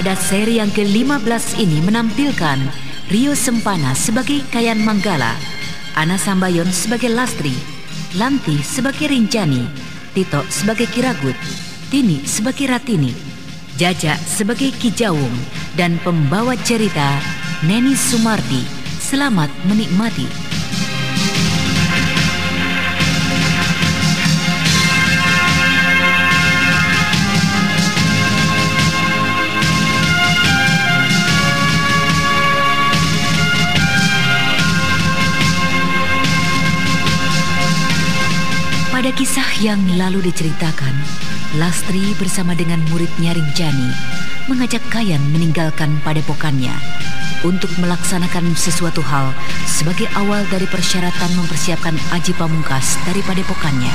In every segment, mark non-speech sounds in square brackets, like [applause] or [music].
pada seri yang ke-15 ini menampilkan Rio Sempana sebagai Kayan Manggala, Ana Sambayon sebagai Lastri, Lanti sebagai Rinjani, Tito sebagai Kiragut, Tini sebagai Ratini, Jaja sebagai Kijawung, dan pembawa cerita Neni Sumardi. Selamat menikmati. Pada kisah yang lalu diceritakan, Lastri bersama dengan muridnya Rinjani mengajak Kayan meninggalkan padepokannya untuk melaksanakan sesuatu hal sebagai awal dari persyaratan mempersiapkan aji pamungkas dari padepokannya.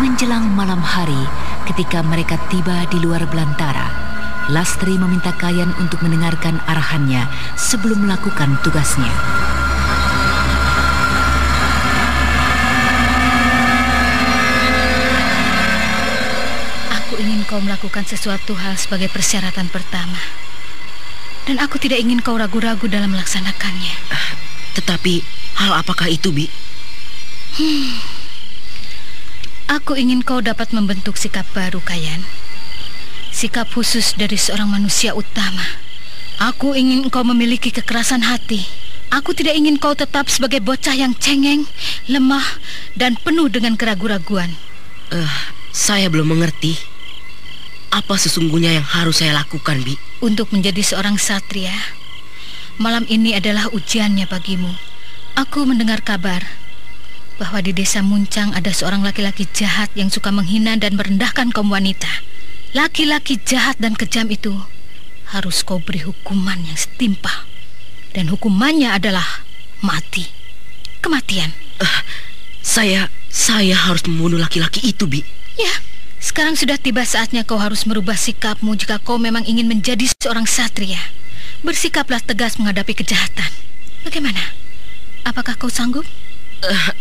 Menjelang malam hari, ketika mereka tiba di luar belantara, Lastri meminta Kayan untuk mendengarkan arahannya sebelum melakukan tugasnya. Aku ingin kau melakukan sesuatu hal sebagai persyaratan pertama. Dan aku tidak ingin kau ragu-ragu dalam melaksanakannya. Uh, tetapi hal apakah itu, Bi? Hmm. Aku ingin kau dapat membentuk sikap baru, Kayan sikap khusus dari seorang manusia utama. Aku ingin kau memiliki kekerasan hati. Aku tidak ingin kau tetap sebagai bocah yang cengeng, lemah, dan penuh dengan keraguan-raguan. Uh, saya belum mengerti. Apa sesungguhnya yang harus saya lakukan, Bi? Untuk menjadi seorang satria, malam ini adalah ujiannya bagimu. Aku mendengar kabar bahwa di desa Muncang ada seorang laki-laki jahat yang suka menghina dan merendahkan kaum wanita. Laki-laki jahat dan kejam itu harus kau beri hukuman yang setimpal. Dan hukumannya adalah mati. Kematian. Uh, saya, saya harus membunuh laki-laki itu, Bi. Ya, sekarang sudah tiba saatnya kau harus merubah sikapmu jika kau memang ingin menjadi seorang satria. Bersikaplah tegas menghadapi kejahatan. Bagaimana? Apakah kau sanggup? Uh,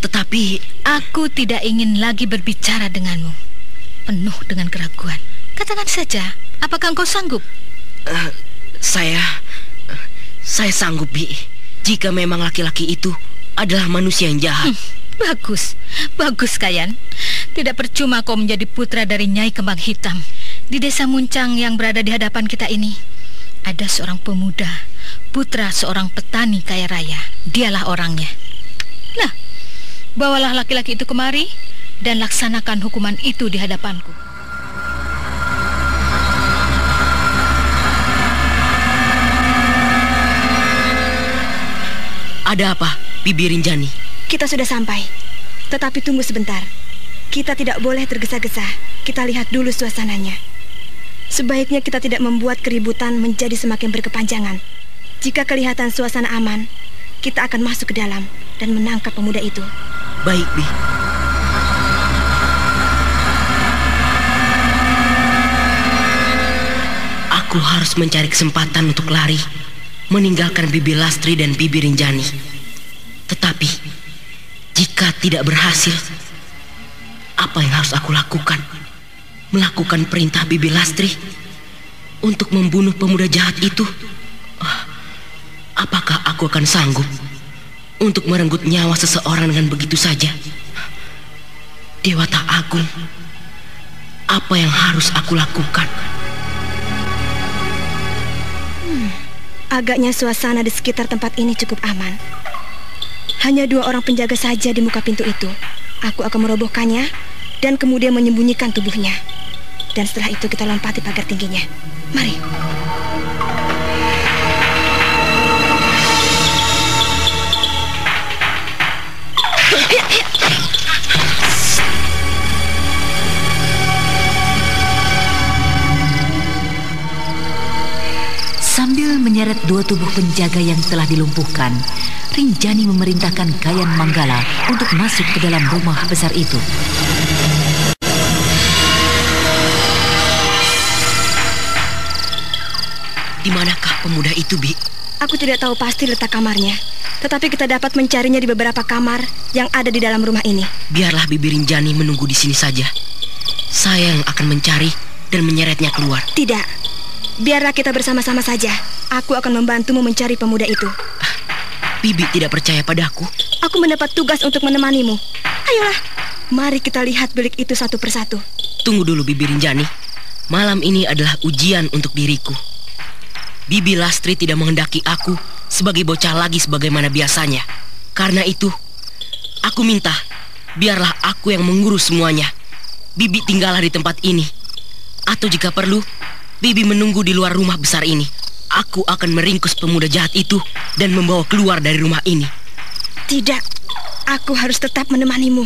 tetapi... Aku tidak ingin lagi berbicara denganmu penuh dengan keraguan. Katakan saja, apakah engkau sanggup? Uh, saya... Uh, saya sanggup, Bi. Jika memang laki-laki itu adalah manusia yang jahat. Hmm, bagus, bagus, Kayan. Tidak percuma kau menjadi putra dari Nyai Kembang Hitam. Di desa Muncang yang berada di hadapan kita ini, ada seorang pemuda, putra seorang petani kaya raya. Dialah orangnya. Nah, bawalah laki-laki itu kemari dan laksanakan hukuman itu di hadapanku. Ada apa, Bibi Rinjani? Kita sudah sampai. Tetapi tunggu sebentar. Kita tidak boleh tergesa-gesa. Kita lihat dulu suasananya. Sebaiknya kita tidak membuat keributan menjadi semakin berkepanjangan. Jika kelihatan suasana aman, kita akan masuk ke dalam dan menangkap pemuda itu. Baik, Bi. Aku harus mencari kesempatan untuk lari meninggalkan Bibi Lastri dan Bibi Rinjani. Tetapi, jika tidak berhasil, apa yang harus aku lakukan? Melakukan perintah Bibi Lastri untuk membunuh pemuda jahat itu? Ah, apakah aku akan sanggup untuk merenggut nyawa seseorang dengan begitu saja? Dewata Agung, apa yang harus aku lakukan? Agaknya suasana di sekitar tempat ini cukup aman. Hanya dua orang penjaga saja di muka pintu itu. Aku akan merobohkannya dan kemudian menyembunyikan tubuhnya. Dan setelah itu kita lompati pagar tingginya. Mari. Sambil menyeret dua tubuh penjaga yang telah dilumpuhkan, Rinjani memerintahkan Kayan Manggala untuk masuk ke dalam rumah besar itu. Di manakah pemuda itu, Bi? Aku tidak tahu pasti letak kamarnya. Tetapi kita dapat mencarinya di beberapa kamar yang ada di dalam rumah ini. Biarlah Bibi Rinjani menunggu di sini saja. Saya yang akan mencari dan menyeretnya keluar. Tidak. Biarlah kita bersama-sama saja. Aku akan membantumu mencari pemuda itu. Bibi tidak percaya padaku. Aku mendapat tugas untuk menemanimu. Ayolah, mari kita lihat bilik itu satu persatu. Tunggu dulu, Bibi Rinjani. Malam ini adalah ujian untuk diriku. Bibi Lastri tidak menghendaki aku sebagai bocah lagi sebagaimana biasanya. Karena itu, aku minta biarlah aku yang mengurus semuanya. Bibi tinggallah di tempat ini. Atau jika perlu, Bibi menunggu di luar rumah besar ini. Aku akan meringkus pemuda jahat itu dan membawa keluar dari rumah ini. Tidak, aku harus tetap menemanimu.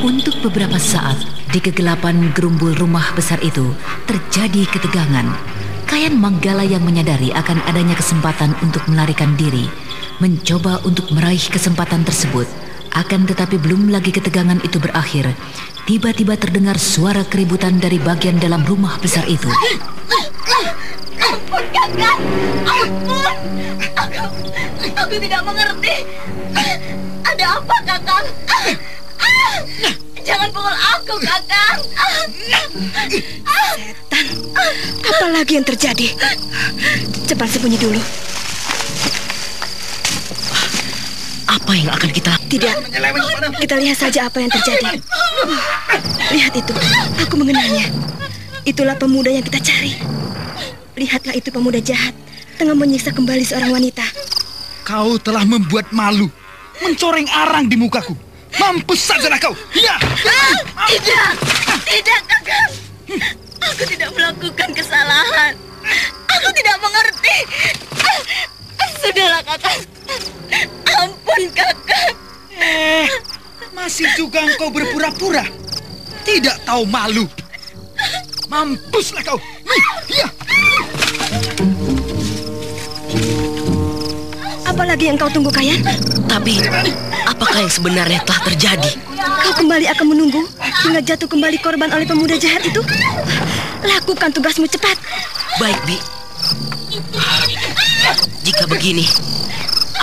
Untuk beberapa saat, di kegelapan gerumbul rumah besar itu, terjadi ketegangan. Kayan Manggala yang menyadari akan adanya kesempatan untuk melarikan diri, mencoba untuk meraih kesempatan tersebut. Akan tetapi belum lagi ketegangan itu berakhir, tiba-tiba terdengar suara keributan dari bagian dalam rumah besar itu. Ampun, kakak! Ampun! Aku, aku tidak mengerti. Ada apa, kakak? Jangan pukul aku, kakak! Setan, apa lagi yang terjadi? Cepat sembunyi dulu. Apa yang akan kita lakukan? Tidak, kita lihat saja apa yang terjadi. Oh, lihat itu, aku mengenalnya. Itulah pemuda yang kita cari. Lihatlah itu pemuda jahat, tengah menyiksa kembali seorang wanita. Kau telah membuat malu, mencoreng arang di mukaku. Mampus sajalah kau. Ya. Ah, tidak, tidak, kakak. Aku tidak melakukan kesalahan. Aku tidak mengerti. Ah, sudahlah, kakak. Ampun, kakak. Eh, masih juga engkau berpura-pura. Tidak tahu malu. Mampuslah kau. Ya. Apalagi yang kau tunggu, Kayan? Tapi, apakah yang sebenarnya telah terjadi? Kau kembali akan menunggu hingga jatuh kembali korban oleh pemuda jahat itu? Lakukan tugasmu cepat. Baik, Bi. Jika begini,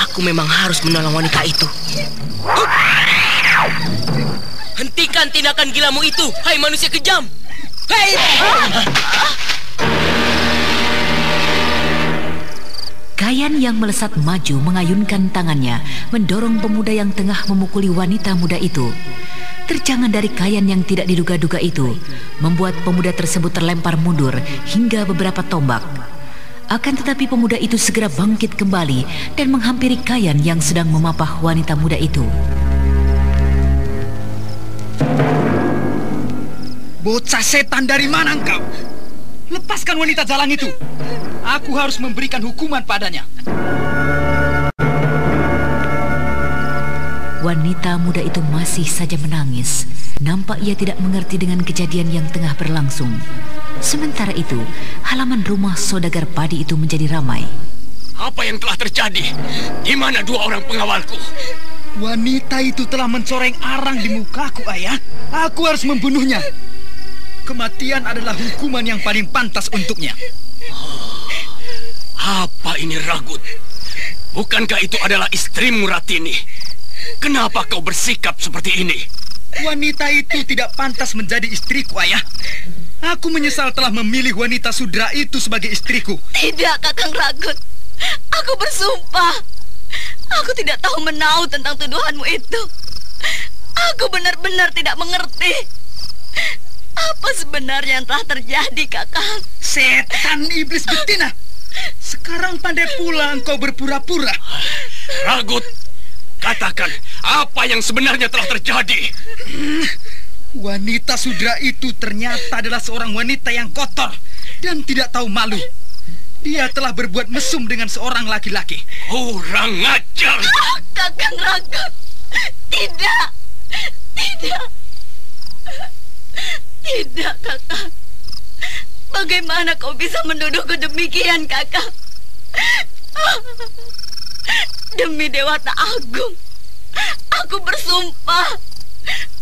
aku memang harus menolong wanita itu. Hentikan tindakan gilamu itu, hai manusia kejam! Hei! Kayan yang melesat maju mengayunkan tangannya, mendorong pemuda yang tengah memukuli wanita muda itu. Terjangan dari Kayan yang tidak diduga-duga itu, membuat pemuda tersebut terlempar mundur hingga beberapa tombak. Akan tetapi pemuda itu segera bangkit kembali dan menghampiri Kayan yang sedang memapah wanita muda itu. Bocah setan dari mana engkau? Lepaskan wanita jalan itu. Aku harus memberikan hukuman padanya. Wanita muda itu masih saja menangis. Nampak ia tidak mengerti dengan kejadian yang tengah berlangsung. Sementara itu, halaman rumah saudagar padi itu menjadi ramai. Apa yang telah terjadi? Di mana dua orang pengawalku? Wanita itu telah mencoreng arang di mukaku, ayah. Aku harus membunuhnya. kematian adalah hukuman yang paling pantas untuknya. Apa ini Ragut? Bukankah itu adalah istrimu Ratini? Kenapa kau bersikap seperti ini? Wanita itu tidak pantas menjadi istriku, ayah. Aku menyesal telah memilih wanita sudra itu sebagai istriku. Tidak, Kakang Ragut. Aku bersumpah. Aku tidak tahu menau tentang tuduhanmu itu. Aku benar-benar tidak mengerti. Apa sebenarnya yang telah terjadi, Kakang? Setan iblis betina. Sekarang pandai pula engkau berpura-pura. Ragut, katakan apa yang sebenarnya telah terjadi. Hmm, wanita sudra itu ternyata adalah seorang wanita yang kotor dan tidak tahu malu. Dia telah berbuat mesum dengan seorang laki-laki. Kurang ajar. Oh, Kakang Ragut. Tidak. Tidak. Tidak, Kakang. Bagaimana kau bisa menuduhku demikian, kakak? Demi Dewata Agung, aku bersumpah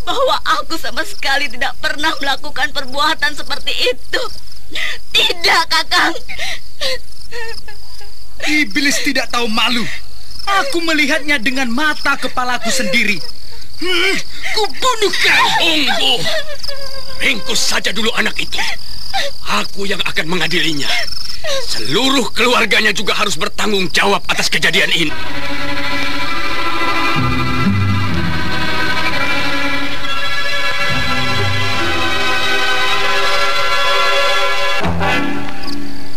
bahwa aku sama sekali tidak pernah melakukan perbuatan seperti itu. Tidak, Kakang. Iblis tidak tahu malu. Aku melihatnya dengan mata kepalaku sendiri. Hmm, kubunuh kau. Tunggu. Ringkus saja dulu anak itu. Aku yang akan mengadilinya. Seluruh keluarganya juga harus bertanggung jawab atas kejadian ini.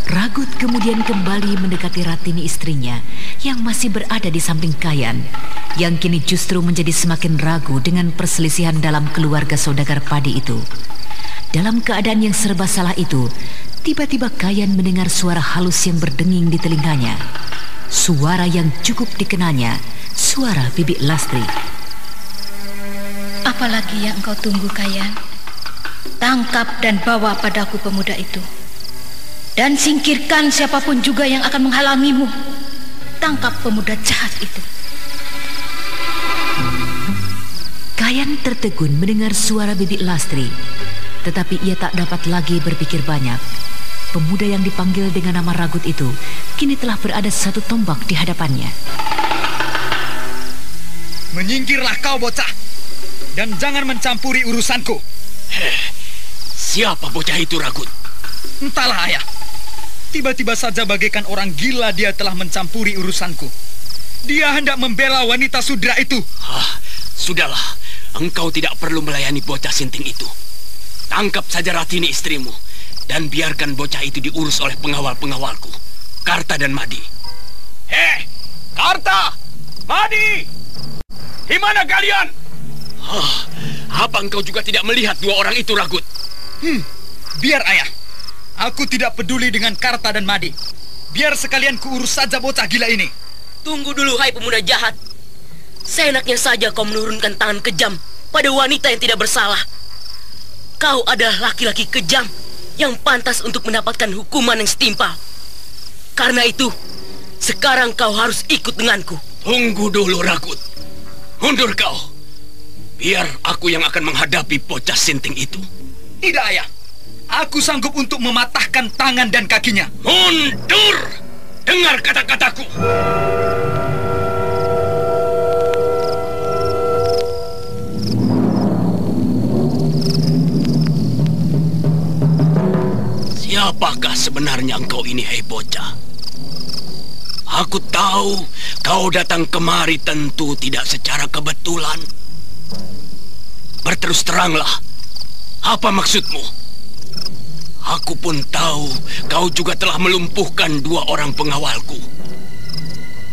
Ragut kemudian kembali mendekati Ratini istrinya yang masih berada di samping Kayan, yang kini justru menjadi semakin ragu dengan perselisihan dalam keluarga saudagar padi itu. Dalam keadaan yang serba salah itu, tiba-tiba Kayan mendengar suara halus yang berdenging di telinganya. Suara yang cukup dikenanya, suara Bibi Lastri. Apalagi yang engkau tunggu, Kayan? Tangkap dan bawa padaku pemuda itu. Dan singkirkan siapa pun juga yang akan menghalangimu. Tangkap pemuda jahat itu. Kayan tertegun mendengar suara Bibi Lastri. Tetapi ia tak dapat lagi berpikir banyak. Pemuda yang dipanggil dengan nama Ragut itu kini telah berada satu tombak di hadapannya. Menyingkirlah kau bocah dan jangan mencampuri urusanku. Heh, siapa bocah itu Ragut? Entahlah ayah. Tiba-tiba saja bagaikan orang gila dia telah mencampuri urusanku. Dia hendak membela wanita sudra itu. Ah, sudahlah. Engkau tidak perlu melayani bocah sinting itu. Tangkap saja Ratini istrimu dan biarkan bocah itu diurus oleh pengawal-pengawalku, Karta dan Madi. Hei, Karta, Madi, di mana kalian? Oh, apa engkau juga tidak melihat dua orang itu, Ragut? Hmm, biar ayah. Aku tidak peduli dengan Karta dan Madi. Biar sekalian kuurus saja bocah gila ini. Tunggu dulu, hai pemuda jahat. Seenaknya saja kau menurunkan tangan kejam pada wanita yang tidak bersalah. Kau adalah laki-laki kejam yang pantas untuk mendapatkan hukuman yang setimpal. Karena itu, sekarang kau harus ikut denganku. Tunggu dulu, Ragut. Mundur kau. Biar aku yang akan menghadapi bocah sinting itu. Tidak, ayah. Aku sanggup untuk mematahkan tangan dan kakinya. Mundur! Dengar kata-kataku. Sebenarnya engkau ini, hei bocah? Aku tahu kau datang kemari tentu tidak secara kebetulan. Berterus teranglah, apa maksudmu? Aku pun tahu kau juga telah melumpuhkan dua orang pengawalku.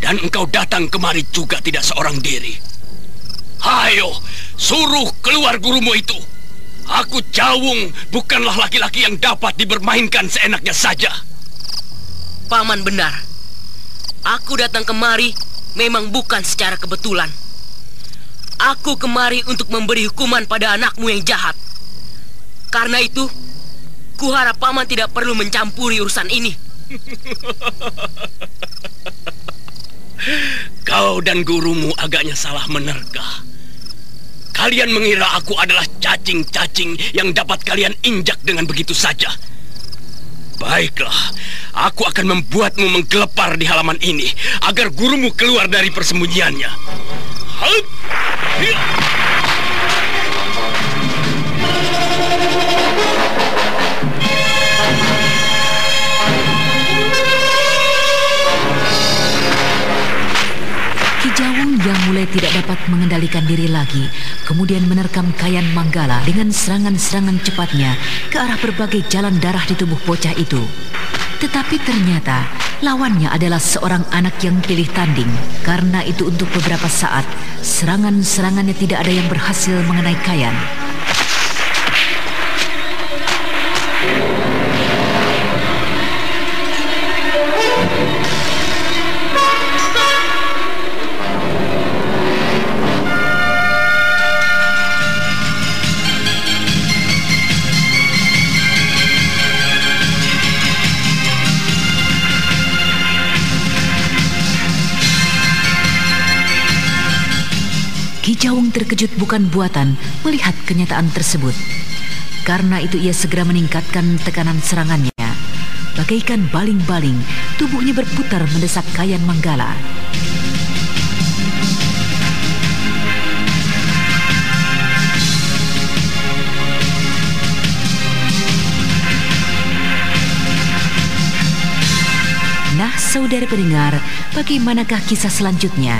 Dan engkau datang kemari juga tidak seorang diri. Hayo, suruh keluar gurumu itu. Aku Jawung bukanlah laki-laki yang dapat dibermainkan seenaknya saja. Paman benar. Aku datang kemari memang bukan secara kebetulan. Aku kemari untuk memberi hukuman pada anakmu yang jahat. Karena itu, kuharap paman tidak perlu mencampuri urusan ini. [laughs] Kau dan gurumu agaknya salah menerka. Kalian mengira aku adalah cacing-cacing yang dapat kalian injak dengan begitu saja. Baiklah, aku akan membuatmu menggelepar di halaman ini agar gurumu keluar dari persembunyiannya. Kijawung yang mulai tidak dapat mengendalikan diri lagi, kemudian menerkam Kayan Manggala dengan serangan-serangan cepatnya ke arah berbagai jalan darah di tubuh bocah itu. Tetapi ternyata lawannya adalah seorang anak yang pilih tanding. Karena itu untuk beberapa saat, serangan-serangannya tidak ada yang berhasil mengenai Kayan. Terkejut bukan buatan melihat kenyataan tersebut. Karena itu ia segera meningkatkan tekanan serangannya. Bagaikan baling-baling, tubuhnya berputar mendesak Kayan Manggala. Nah, saudara pendengar, bagaimanakah kisah selanjutnya?